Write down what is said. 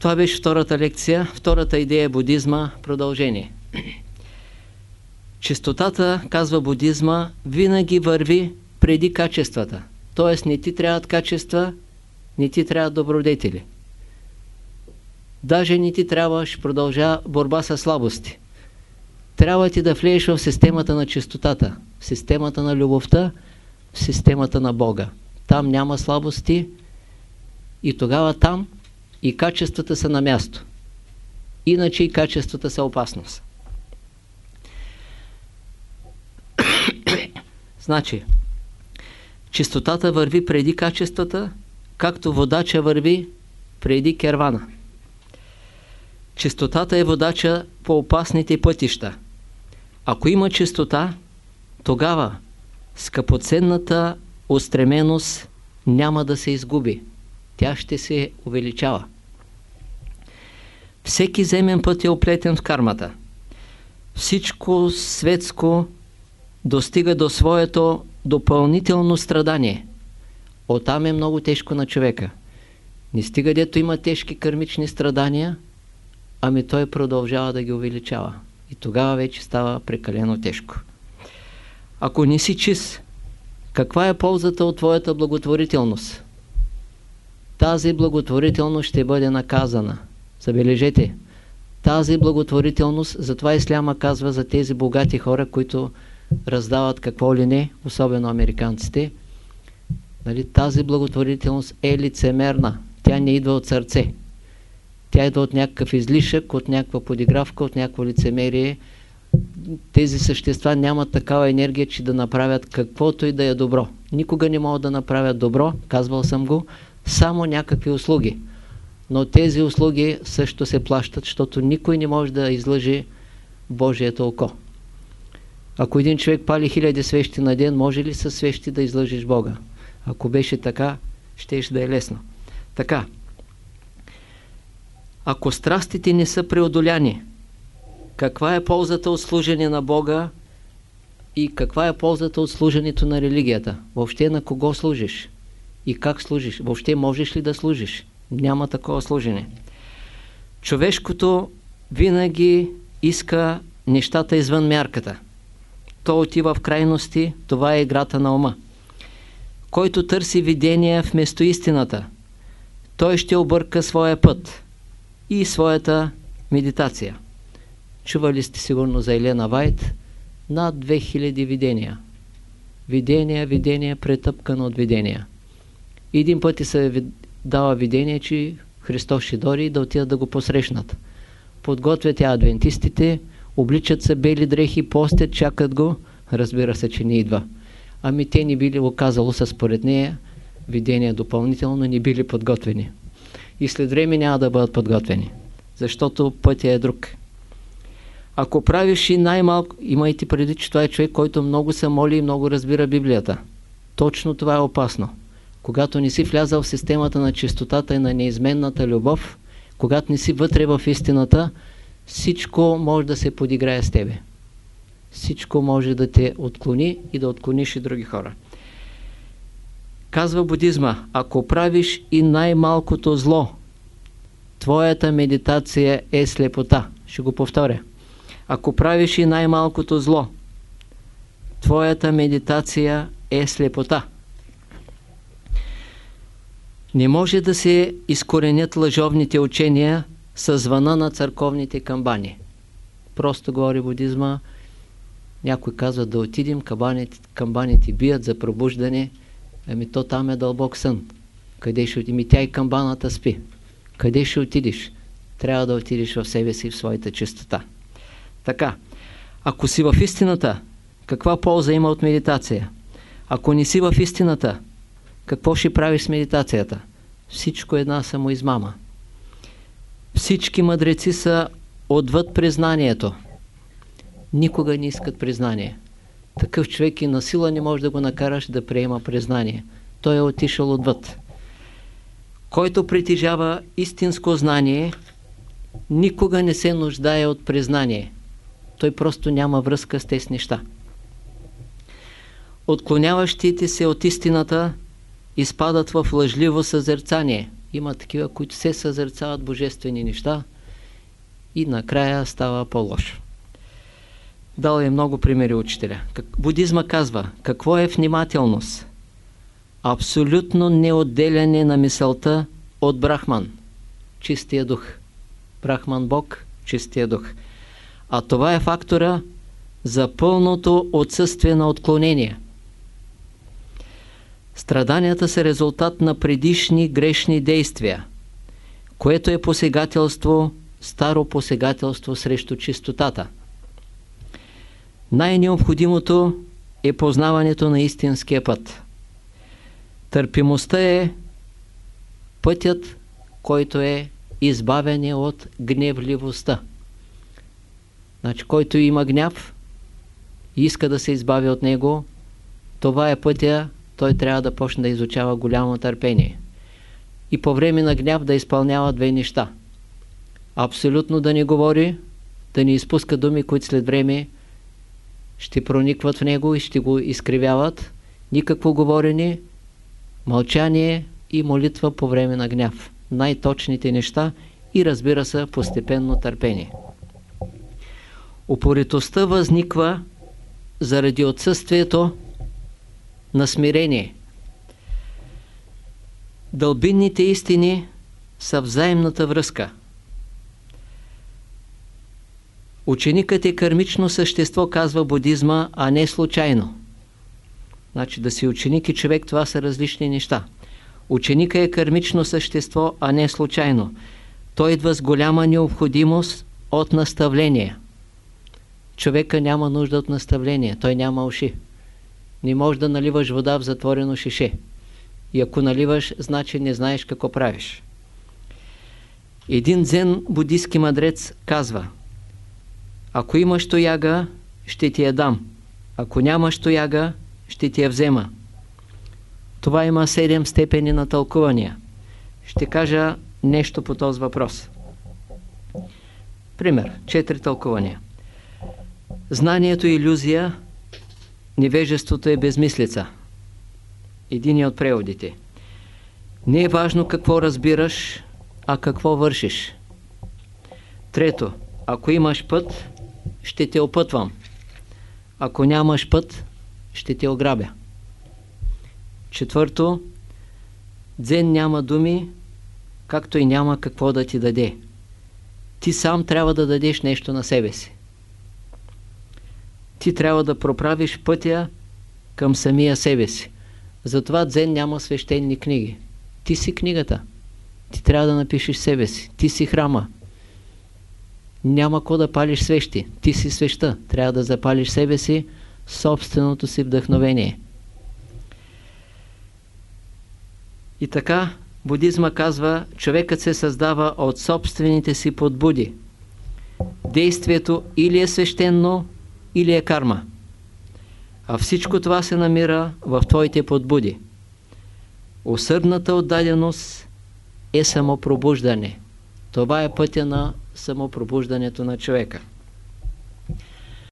Това беше втората лекция. Втората идея е будизма. Продължение. Чистотата, казва будизма, винаги върви преди качествата. Тоест не ти трябват качества, не ти трябват добродетели. Даже не ти трябва, ще продължа борба с слабости. Трябва ти да влезеш в системата на чистотата, в системата на любовта, в системата на Бога. Там няма слабости и тогава там и качествата са на място. Иначе и качествата са опасност. значи, чистотата върви преди качествата, както водача върви преди кервана. Чистотата е водача по опасните пътища. Ако има чистота, тогава скъпоценната устременост няма да се изгуби. Тя ще се увеличава. Всеки земен път е оплетен в кармата. Всичко светско достига до своето допълнително страдание. Оттам е много тежко на човека. Не стига дето има тежки кърмични страдания, ами той продължава да ги увеличава. И тогава вече става прекалено тежко. Ако не си чист, каква е ползата от твоята благотворителност? Тази благотворителност ще бъде наказана. Забележете, тази благотворителност, затова Исляма казва за тези богати хора, които раздават какво ли не, особено американците, нали, тази благотворителност е лицемерна. Тя не идва от сърце. Тя идва от някакъв излишък, от някаква подигравка, от някакво лицемерие. Тези същества нямат такава енергия, че да направят каквото и да е добро. Никога не могат да направят добро, казвал съм го, само някакви услуги. Но тези услуги също се плащат, защото никой не може да излъжи Божието око. Ако един човек пали хиляди свещи на ден, може ли със свещи да излъжиш Бога? Ако беше така, ще да е лесно. Така, ако страстите не са преодоляни, каква е ползата от служене на Бога и каква е ползата от служенето на религията? Въобще на кого служиш? И как служиш? Въобще можеш ли да служиш? Няма такова служене. Човешкото винаги иска нещата извън мярката. То отива в крайности, това е играта на ума. Който търси видение вместо истината, той ще обърка своя път и своята медитация. Чували сте сигурно за Елена Вайт над 2000 видения. Видения, видения, претъпкано от видения. Един път и се дава видение, че Христос ще дори да отидат да го посрещнат. Подготвят тя адвентистите, обличат се бели дрехи, постят, чакат го. Разбира се, че не идва. Ами те ни били оказало са според нея видения допълнително, не били подготвени и след време няма да бъдат подготвени. Защото пътя е друг. Ако правиш и най-малко, имайте преди, че това е човек, който много се моли и много разбира Библията. Точно това е опасно. Когато не си влязал в системата на чистотата и на неизменната любов, когато не си вътре в истината, всичко може да се подиграе с тебе. Всичко може да те отклони и да отклониш и други хора. Казва будизма, ако правиш и най-малкото зло, твоята медитация е слепота. Ще го повторя. Ако правиш и най-малкото зло, твоята медитация е слепота. Не може да се изкоренят лъжовните учения с звъна на църковните камбани. Просто говори будизма. Някой казва да отидем, камбаните, камбаните бият за пробуждане – Ами то там е дълбок сън. Къде ще отидеш? Тя и камбаната спи. Къде ще отидеш? Трябва да отидеш в себе си, в своята чистота. Така, ако си в истината, каква полза има от медитация? Ако не си в истината, какво ще правиш с медитацията? Всичко е една самоизмама. Всички мъдреци са отвъд признанието. Никога не искат признание такъв човек и на сила не може да го накараш да приема признание. Той е отишъл отвъд. Който притежава истинско знание, никога не се нуждае от признание. Той просто няма връзка с тези неща. Отклоняващите се от истината изпадат в лъжливо съзерцание. има такива, които се съзерцават божествени неща и накрая става по-лошо. Дал е много примери учителя. Будизма казва, какво е внимателност? Абсолютно неотделяне на мисълта от Брахман, чистия дух. Брахман Бог, чистия дух. А това е фактора за пълното отсъствие на отклонения. Страданията са резултат на предишни грешни действия, което е посегателство, старо посегателство срещу чистотата. Най-необходимото е познаването на истинския път. Търпимостта е пътят, който е избавяне от гневливостта. Значи, който има гняв и иска да се избави от него, това е пътя, той трябва да почне да изучава голямо търпение. И по време на гняв да изпълнява две неща. Абсолютно да не говори, да не изпуска думи, които след време ще проникват в него и ще го изкривяват. Никакво говорене, мълчание и молитва по време на гняв. Най-точните неща и разбира се постепенно търпение. Упоритостта възниква заради отсъствието на смирение. Дълбинните истини са взаимната връзка. Ученикът е кърмично същество, казва будизма, а не случайно. Значи да си ученик и човек, това са различни неща. Ученика е кърмично същество, а не случайно. Той идва с голяма необходимост от наставление. Човека няма нужда от наставление, той няма уши. Не можеш да наливаш вода в затворено шише. И ако наливаш, значи не знаеш какво правиш. Един дзен будистки мадрец казва Ако имаш тояга, ще ти я дам. Ако нямаш тояга, ще ти я взема. Това има седем степени на тълкувания. Ще кажа нещо по този въпрос. Пример. Четири тълкувания. Знанието е иллюзия, невежеството е безмислица. Един от преводите. Не е важно какво разбираш, а какво вършиш. Трето. Ако имаш път, ще те опътвам. Ако нямаш път, ще те ограбя. Четвърто, дзен няма думи, както и няма какво да ти даде. Ти сам трябва да дадеш нещо на себе си. Ти трябва да проправиш пътя към самия себе си. Затова дзен няма свещени книги. Ти си книгата. Ти трябва да напишеш себе си. Ти си храма. Няма ко да палиш свещи. Ти си свеща. Трябва да запалиш себе си, собственото си вдъхновение. И така, будизма казва, човекът се създава от собствените си подбуди. Действието или е свещено, или е карма. А всичко това се намира в твоите подбуди. Усърдната отдаденост е самопробуждане. Това е пътя на самопробуждането на човека.